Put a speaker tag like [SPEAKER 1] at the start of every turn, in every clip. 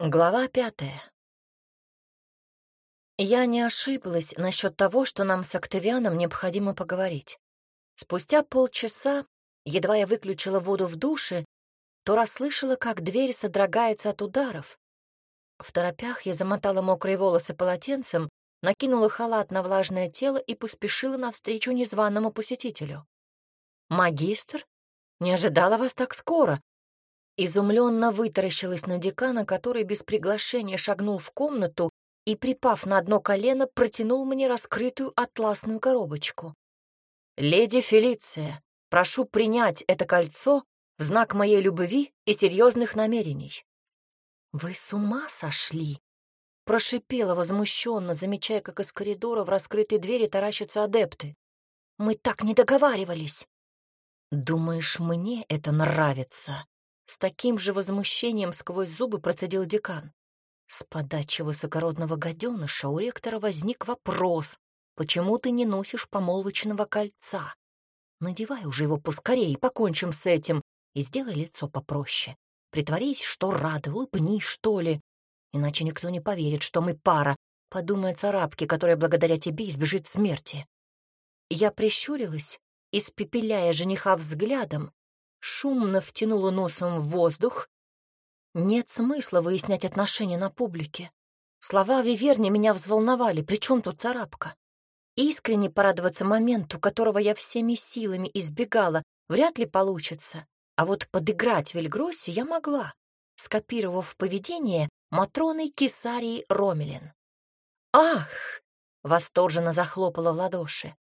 [SPEAKER 1] Глава пятая. Я не ошиблась насчет того, что нам с Октавианом необходимо поговорить. Спустя полчаса, едва я выключила воду в душе, то расслышала, как дверь содрогается от ударов. В торопях я замотала мокрые волосы полотенцем, накинула халат на влажное тело и поспешила навстречу незваному посетителю. «Магистр? Не ожидала вас так скоро!» Изумленно вытаращилась на декана, который без приглашения шагнул в комнату и, припав на одно колено, протянул мне раскрытую атласную коробочку. «Леди Фелиция, прошу принять это кольцо в знак моей любви и серьезных намерений». «Вы с ума сошли?» Прошипела возмущенно, замечая, как из коридора в раскрытой двери таращатся адепты. «Мы так не договаривались!» «Думаешь, мне это нравится?» С таким же возмущением сквозь зубы процедил декан. С подачи высокородного гаденыша у ректора возник вопрос, почему ты не носишь помолвочного кольца? Надевай уже его поскорее, покончим с этим, и сделай лицо попроще. Притворись, что рада, улыбнись, что ли. Иначе никто не поверит, что мы пара, подумает царапки, которая благодаря тебе избежит смерти. Я прищурилась, испепеляя жениха взглядом, шумно втянула носом в воздух. Нет смысла выяснять отношения на публике. Слова Виверни меня взволновали, причем тут царапка. Искренне порадоваться моменту, которого я всеми силами избегала, вряд ли получится. А вот подыграть Вильгроссе я могла, скопировав поведение Матроны Кесарии Ромелин. «Ах!» — восторженно захлопала в ладоши.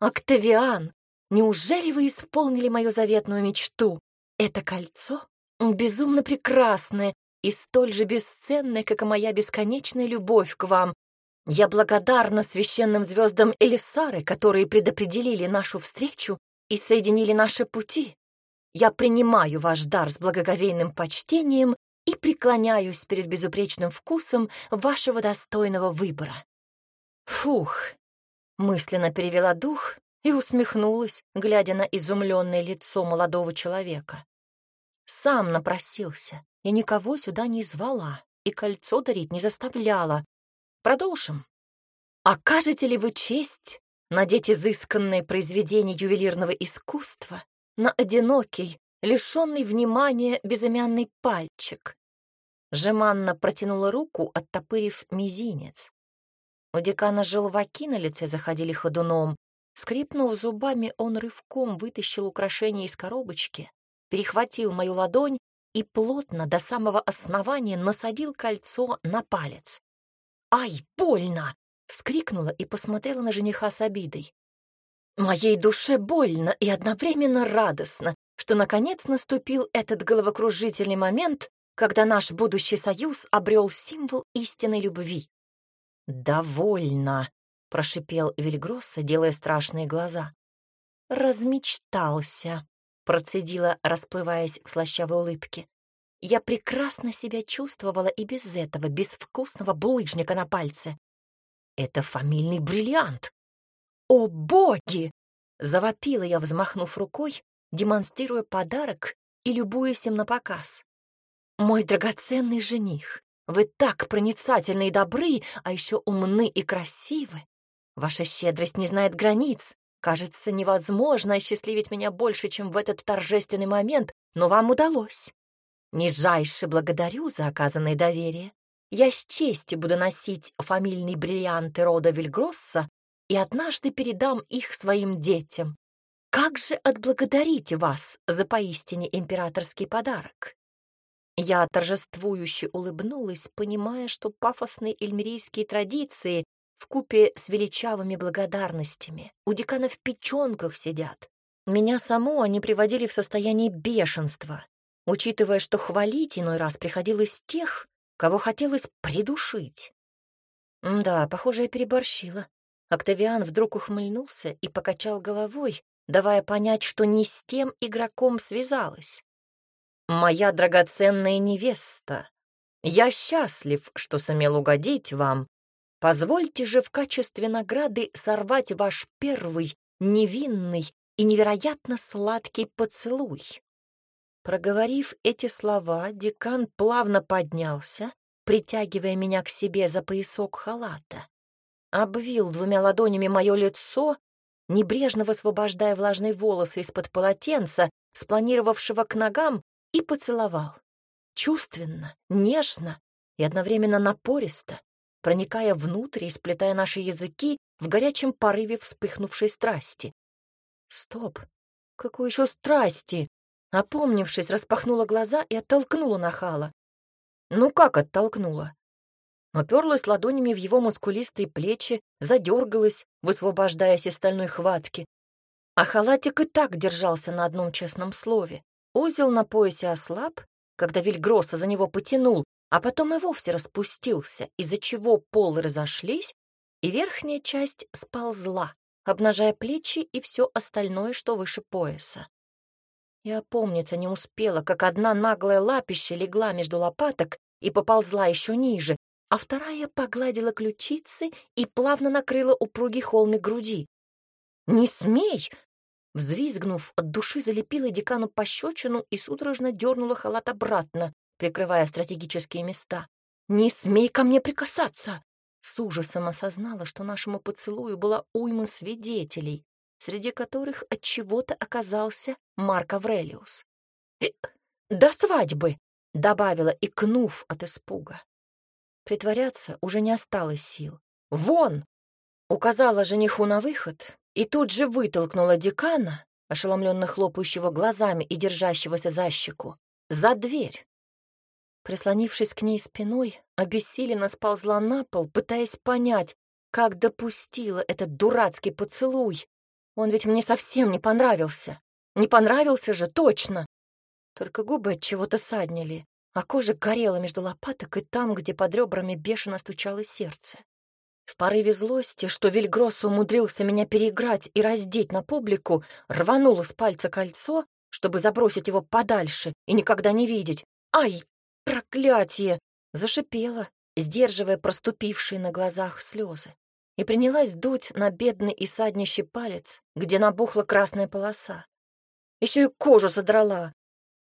[SPEAKER 1] «Октавиан, Неужели вы исполнили мою заветную мечту? Это кольцо безумно прекрасное и столь же бесценное, как и моя бесконечная любовь к вам. Я благодарна священным звездам Элисары, которые предопределили нашу встречу и соединили наши пути. Я принимаю ваш дар с благоговейным почтением и преклоняюсь перед безупречным вкусом вашего достойного выбора. Фух, мысленно перевела дух и усмехнулась, глядя на изумленное лицо молодого человека. Сам напросился, я никого сюда не звала и кольцо дарить не заставляла. Продолжим. Окажете ли вы честь надеть изысканное произведение ювелирного искусства на одинокий, лишенный внимания безымянный пальчик? Жеманно протянула руку, оттопырив мизинец. У декана желваки на лице заходили ходуном, Скрипнув зубами, он рывком вытащил украшение из коробочки, перехватил мою ладонь и плотно до самого основания насадил кольцо на палец. «Ай, больно!» — вскрикнула и посмотрела на жениха с обидой. «Моей душе больно и одновременно радостно, что наконец наступил этот головокружительный момент, когда наш будущий союз обрел символ истинной любви». «Довольно!» Прошипел Вильгросса, делая страшные глаза. «Размечтался», — процедила, расплываясь в слащавой улыбке. «Я прекрасно себя чувствовала и без этого безвкусного булыжника на пальце. Это фамильный бриллиант!» «О, боги!» — завопила я, взмахнув рукой, демонстрируя подарок и любуясь им на показ. «Мой драгоценный жених, вы так проницательны и добры, а еще умны и красивы. Ваша щедрость не знает границ. Кажется, невозможно осчастливить меня больше, чем в этот торжественный момент, но вам удалось. Нижайше благодарю за оказанное доверие. Я с честью буду носить фамильные бриллианты рода Вильгросса и однажды передам их своим детям. Как же отблагодарить вас за поистине императорский подарок? Я торжествующе улыбнулась, понимая, что пафосные эльмирийские традиции в купе с величавыми благодарностями. У декана в печенках сидят. Меня саму они приводили в состояние бешенства, учитывая, что хвалить иной раз приходилось тех, кого хотелось придушить. Да, похоже, я переборщила. Октавиан вдруг ухмыльнулся и покачал головой, давая понять, что не с тем игроком связалась. «Моя драгоценная невеста, я счастлив, что сумел угодить вам Позвольте же в качестве награды сорвать ваш первый, невинный и невероятно сладкий поцелуй. Проговорив эти слова, декан плавно поднялся притягивая меня к себе за поясок халата. Обвил двумя ладонями мое лицо, небрежно высвобождая влажные волосы из-под полотенца, спланировавшего к ногам, и поцеловал. Чувственно, нежно и одновременно напористо, проникая внутрь и сплетая наши языки в горячем порыве вспыхнувшей страсти. Стоп, какой еще страсти? Опомнившись, распахнула глаза и оттолкнула нахала. Ну как оттолкнула? Оперлась ладонями в его мускулистые плечи, задергалась, высвобождаясь из стальной хватки. А халатик и так держался на одном честном слове. Узел на поясе ослаб, когда Вильгросса за него потянул, а потом и вовсе распустился, из-за чего полы разошлись, и верхняя часть сползла, обнажая плечи и все остальное, что выше пояса. Я опомниться не успела, как одна наглая лапища легла между лопаток и поползла еще ниже, а вторая погладила ключицы и плавно накрыла упругий холмик груди. «Не смей!» Взвизгнув, от души залепила декану пощечину и судорожно дернула халат обратно, прикрывая стратегические места. «Не смей ко мне прикасаться!» С ужасом осознала, что нашему поцелую была уйма свидетелей, среди которых от чего-то оказался Марк Аврелиус. «Э, «До свадьбы!» — добавила, икнув от испуга. Притворяться уже не осталось сил. «Вон!» — указала жениху на выход и тут же вытолкнула декана, ошеломленно хлопающего глазами и держащегося за щеку, за дверь. Прислонившись к ней спиной, обессиленно сползла на пол, пытаясь понять, как допустила этот дурацкий поцелуй. Он ведь мне совсем не понравился. Не понравился же, точно. Только губы от чего-то саднили, а кожа горела между лопаток и там, где под ребрами бешено стучало сердце. В порыве злости, что Вильгросс умудрился меня переиграть и раздеть на публику, рванула с пальца кольцо, чтобы забросить его подальше и никогда не видеть. «Ай, проклятие!» Зашипела, сдерживая проступившие на глазах слезы, и принялась дуть на бедный и саднищий палец, где набухла красная полоса. Еще и кожу задрала.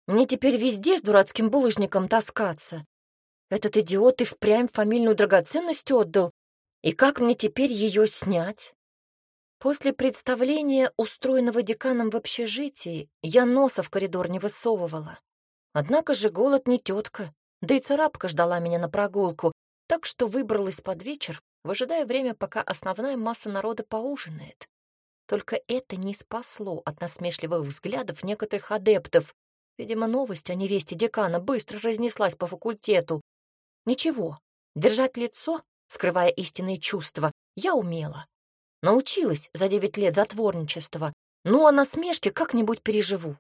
[SPEAKER 1] Мне теперь везде с дурацким булыжником таскаться. Этот идиот и впрямь фамильную драгоценность отдал, и как мне теперь ее снять? После представления, устроенного деканом в общежитии, я носа в коридор не высовывала. Однако же голод не тетка, да и царапка ждала меня на прогулку, так что выбралась под вечер, выжидая время, пока основная масса народа поужинает. Только это не спасло от насмешливых взглядов некоторых адептов. Видимо, новость о невесте декана быстро разнеслась по факультету. Ничего, держать лицо скрывая истинные чувства, я умела. Научилась за девять лет затворничества, ну а насмешки как-нибудь переживу.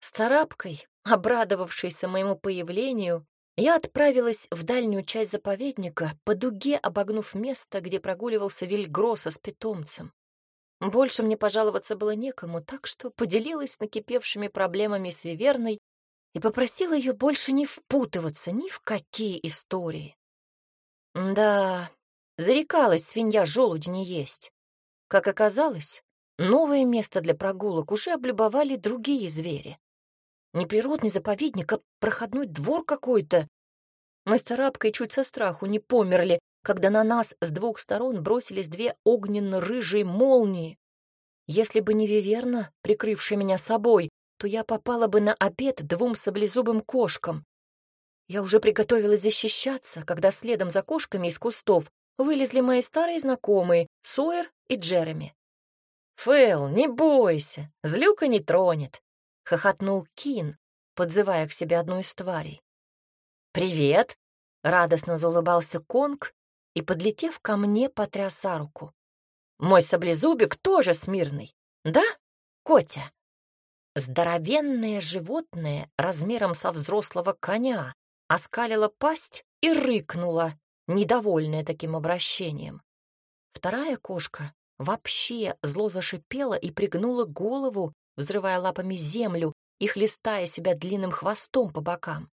[SPEAKER 1] С царапкой, обрадовавшейся моему появлению, я отправилась в дальнюю часть заповедника, по дуге обогнув место, где прогуливался Вильгросса с питомцем. Больше мне пожаловаться было некому, так что поделилась накипевшими проблемами с Виверной и попросила ее больше не впутываться ни в какие истории. Да, зарекалась свинья желуди не есть. Как оказалось, новое место для прогулок уже облюбовали другие звери. Не природный заповедник, а проходной двор какой-то. Мы с царапкой чуть со страху не померли, когда на нас с двух сторон бросились две огненно-рыжие молнии. Если бы не Виверна, прикрывшая меня собой, то я попала бы на обед двум саблезубым кошкам. Я уже приготовилась защищаться, когда следом за кошками из кустов вылезли мои старые знакомые Сойер и Джереми. «Фэл, не бойся, злюка не тронет», — хохотнул Кин, подзывая к себе одну из тварей. «Привет!» — радостно заулыбался Конг и, подлетев ко мне, потряс руку. «Мой саблезубик тоже смирный, да, Котя?» Здоровенное животное размером со взрослого коня оскалила пасть и рыкнула, недовольная таким обращением. Вторая кошка вообще зло зашипела и пригнула голову, взрывая лапами землю и хлестая себя длинным хвостом по бокам.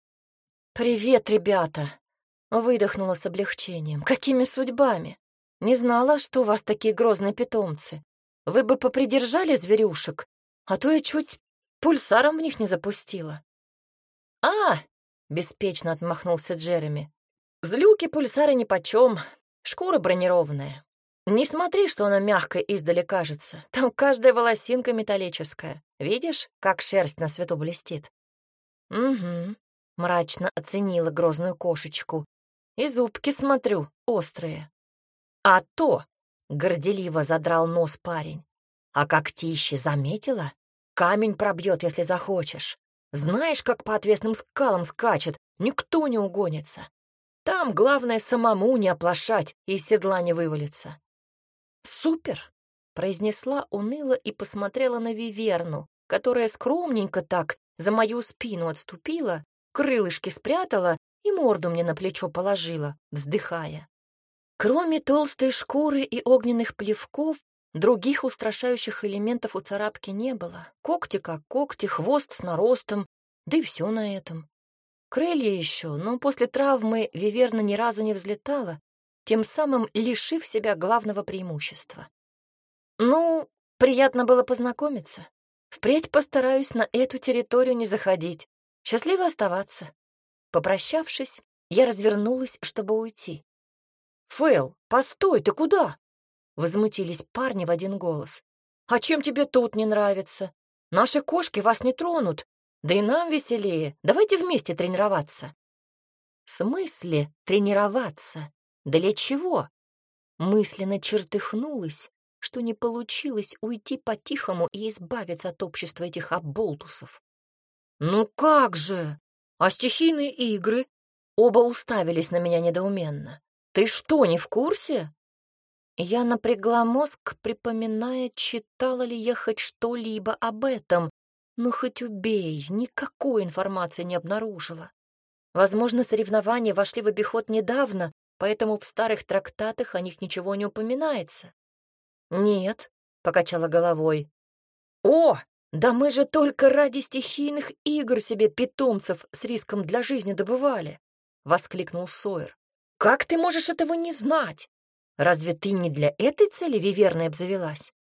[SPEAKER 1] «Привет, ребята!» — выдохнула с облегчением. «Какими судьбами? Не знала, что у вас такие грозные питомцы. Вы бы попридержали зверюшек, а то я чуть пульсаром в них не запустила». «А, беспечно отмахнулся Джереми. Злюки пульсары нипочем, шкура бронированная. Не смотри, что она мягкая издали кажется. Там каждая волосинка металлическая. Видишь, как шерсть на свету блестит? Угу, мрачно оценила грозную кошечку. И зубки, смотрю, острые. А то, горделиво задрал нос парень. А когтище заметила? Камень пробьет, если захочешь. Знаешь, как по отвесным скалам скачет, никто не угонится. Там главное самому не оплошать и седла не вывалиться. «Супер!» — произнесла уныло и посмотрела на Виверну, которая скромненько так за мою спину отступила, крылышки спрятала и морду мне на плечо положила, вздыхая. Кроме толстой шкуры и огненных плевков, других устрашающих элементов у царапки не было. Когти как когти, хвост с наростом, да и все на этом. Крылья еще, но после травмы Виверна ни разу не взлетала, тем самым лишив себя главного преимущества. Ну, приятно было познакомиться. Впредь постараюсь на эту территорию не заходить. Счастливо оставаться. Попрощавшись, я развернулась, чтобы уйти. «Фэл, постой, ты куда?» Возмутились парни в один голос. «А чем тебе тут не нравится? Наши кошки вас не тронут, да и нам веселее. Давайте вместе тренироваться. В смысле тренироваться? Для чего? Мысленно чертыхнулась, что не получилось уйти по-тихому и избавиться от общества этих оболтусов. «Ну как же? А стихийные игры?» Оба уставились на меня недоуменно. «Ты что, не в курсе?» Я напрягла мозг, припоминая, читала ли я хоть что-либо об этом, ну, хоть убей, никакой информации не обнаружила. Возможно, соревнования вошли в обиход недавно, поэтому в старых трактатах о них ничего не упоминается. «Нет», — покачала головой. «О, да мы же только ради стихийных игр себе питомцев с риском для жизни добывали!» — воскликнул Сойер. «Как ты можешь этого не знать? Разве ты не для этой цели виверной обзавелась?»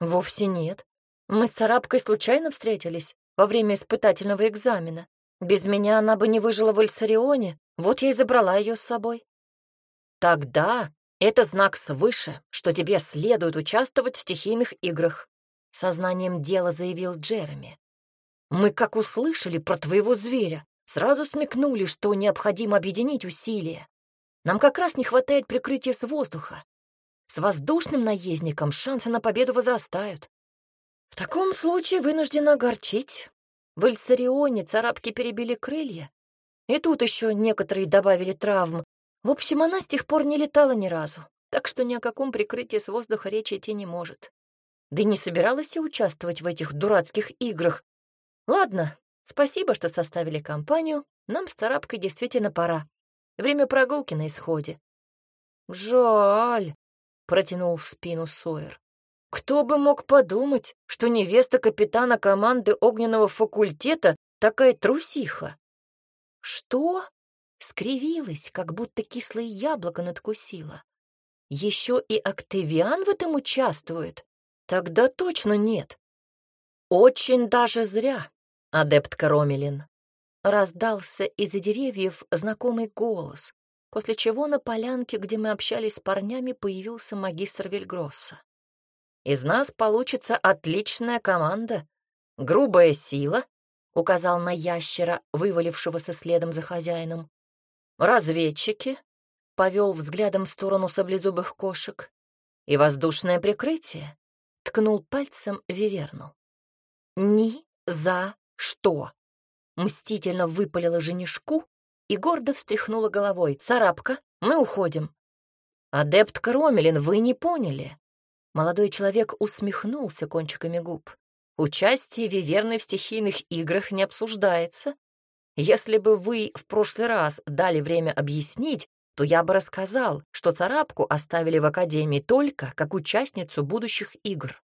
[SPEAKER 1] «Вовсе нет. Мы с Арабкой случайно встретились во время испытательного экзамена. Без меня она бы не выжила в Эльсарионе, вот я и забрала ее с собой. Тогда это знак свыше, что тебе следует участвовать в стихийных играх, сознанием дела заявил Джереми. Мы, как услышали про твоего зверя, сразу смекнули, что необходимо объединить усилия. Нам как раз не хватает прикрытия с воздуха. С воздушным наездником шансы на победу возрастают. В таком случае вынуждена огорчить. В Эльсарионе царапки перебили крылья, и тут еще некоторые добавили травм. В общем, она с тех пор не летала ни разу, так что ни о каком прикрытии с воздуха речи идти не может. Да и не собиралась я участвовать в этих дурацких играх. Ладно, спасибо, что составили компанию. Нам с царапкой действительно пора. Время прогулки на исходе. «Жаль», — протянул в спину Сойер. Кто бы мог подумать, что невеста капитана команды огненного факультета такая трусиха? Что? Скривилась, как будто кислое яблоко надкусила. Еще и Октавиан в этом участвует? Тогда точно нет. Очень даже зря, адепт Каромелин. Раздался из-за деревьев знакомый голос, после чего на полянке, где мы общались с парнями, появился магистр Вильгросса. Из нас получится отличная команда. Грубая сила, — указал на ящера, вывалившегося следом за хозяином. Разведчики, — повел взглядом в сторону саблезубых кошек. И воздушное прикрытие, — ткнул пальцем Виверну. Ни за что! Мстительно выпалила женишку и гордо встряхнула головой. «Царапка, мы уходим». «Адепт Кромелин, вы не поняли. Молодой человек усмехнулся кончиками губ. Участие Виверны в стихийных играх не обсуждается. Если бы вы в прошлый раз дали время объяснить, то я бы рассказал, что царапку оставили в Академии только как участницу будущих игр.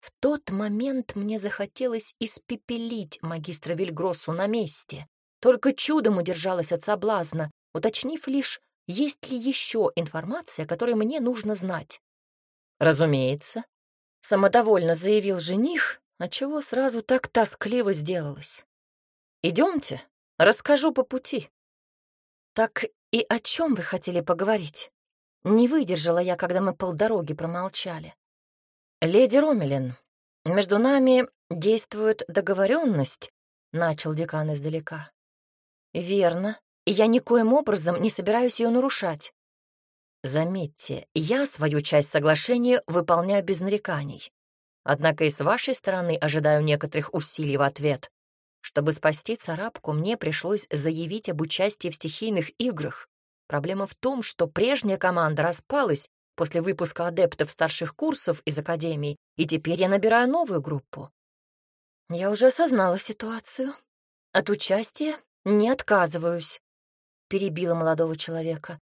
[SPEAKER 1] В тот момент мне захотелось испепелить магистра Вильгроссу на месте. Только чудом удержалась от соблазна, уточнив лишь, есть ли еще информация, которой мне нужно знать. «Разумеется», — самодовольно заявил жених, отчего сразу так тоскливо сделалось. «Идемте, расскажу по пути». «Так «И о чем вы хотели поговорить?» Не выдержала я, когда мы полдороги промолчали. «Леди Ромелин, между нами действует договоренность», — начал декан издалека. «Верно, и я никоим образом не собираюсь ее нарушать. Заметьте, я свою часть соглашения выполняю без нареканий. Однако и с вашей стороны ожидаю некоторых усилий в ответ. Чтобы спасти царапку, мне пришлось заявить об участии в стихийных играх. Проблема в том, что прежняя команда распалась после выпуска адептов старших курсов из академии, и теперь я набираю новую группу. Я уже осознала ситуацию. От участия не отказываюсь, перебила молодого человека.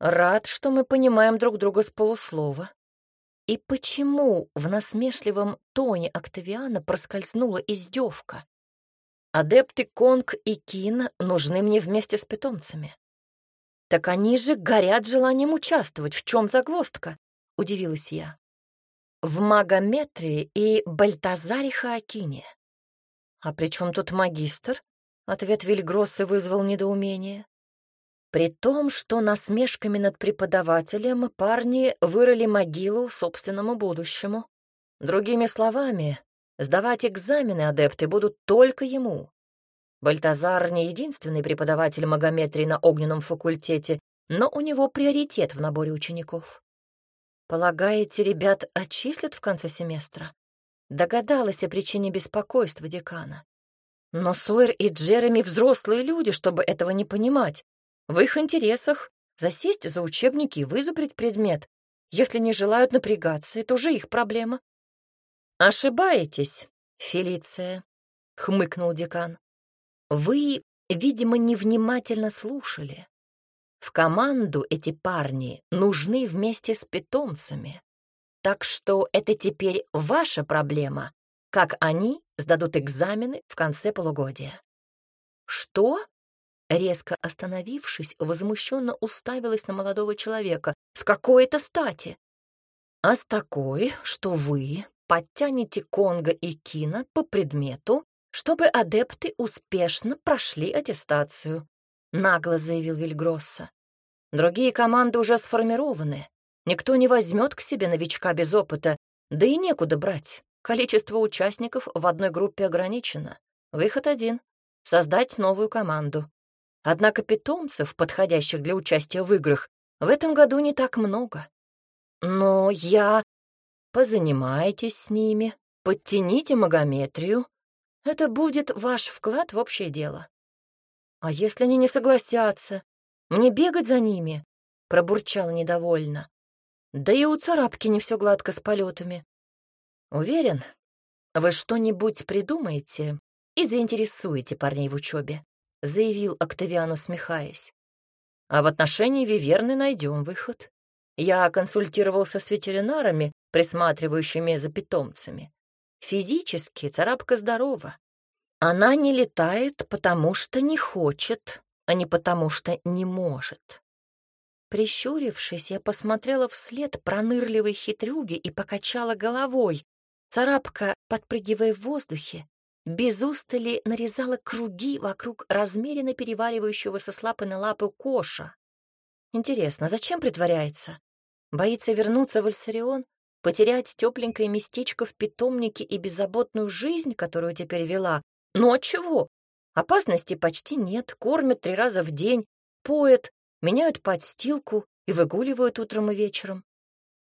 [SPEAKER 1] Рад, что мы понимаем друг друга с полуслова. И почему в насмешливом тоне Октавиана проскользнула издевка? Адепты Конг и Кин нужны мне вместе с питомцами. Так они же горят желанием участвовать. В чем загвоздка? Удивилась я. В Магометрии и Бальтазаре Хаакине. А при чем тут магистр? Ответ Вильгроссы вызвал недоумение. При том, что насмешками над преподавателем парни вырыли могилу собственному будущему. Другими словами, Сдавать экзамены адепты будут только ему. Бальтазар не единственный преподаватель магометрии на огненном факультете, но у него приоритет в наборе учеников. Полагаете, ребят отчислят в конце семестра? Догадалась о причине беспокойства декана. Но Сойер и Джереми взрослые люди, чтобы этого не понимать. В их интересах засесть за учебники и вызубрить предмет. Если не желают напрягаться, это уже их проблема. «Ошибаетесь, Фелиция», — хмыкнул декан. «Вы, видимо, невнимательно слушали. В команду эти парни нужны вместе с питомцами. Так что это теперь ваша проблема, как они сдадут экзамены в конце полугодия». «Что?» Резко остановившись, возмущенно уставилась на молодого человека. «С какой это стати?» «А с такой, что вы подтянете Конга и Кина по предмету, чтобы адепты успешно прошли аттестацию», — нагло заявил Вильгросса. «Другие команды уже сформированы. Никто не возьмет к себе новичка без опыта, да и некуда брать. Количество участников в одной группе ограничено. Выход один — создать новую команду. Однако питомцев, подходящих для участия в играх, в этом году не так много. Но я Позанимайтесь с ними, подтяните магометрию. Это будет ваш вклад в общее дело. А если они не согласятся? Мне бегать за ними? Пробурчала недовольно. Да и у царапки не все гладко с полетами. Уверен, вы что-нибудь придумаете и заинтересуете парней в учебе, заявил Октавиан, усмехаясь. А в отношении Виверны найдем выход. Я консультировался с ветеринарами, присматривающими за питомцами. Физически царапка здорова. Она не летает, потому что не хочет, а не потому что не может. Прищурившись, я посмотрела вслед пронырливой хитрюги и покачала головой. Царапка, подпрыгивая в воздухе, без устали нарезала круги вокруг размеренно переваливающегося с лапы на лапу коша. Интересно, зачем притворяется? Боится вернуться в Альсарион? Потерять тепленькое местечко в питомнике и беззаботную жизнь, которую теперь вела? Ну а чего? Опасности почти нет, кормят три раза в день, поят, меняют подстилку и выгуливают утром и вечером.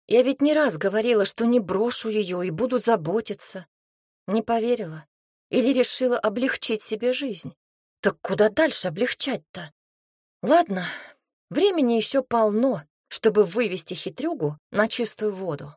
[SPEAKER 1] Я ведь не раз говорила, что не брошу ее и буду заботиться. Не поверила. Или решила облегчить себе жизнь. Так куда дальше облегчать-то? Ладно, Времени еще полно, чтобы вывести хитрюгу на чистую воду.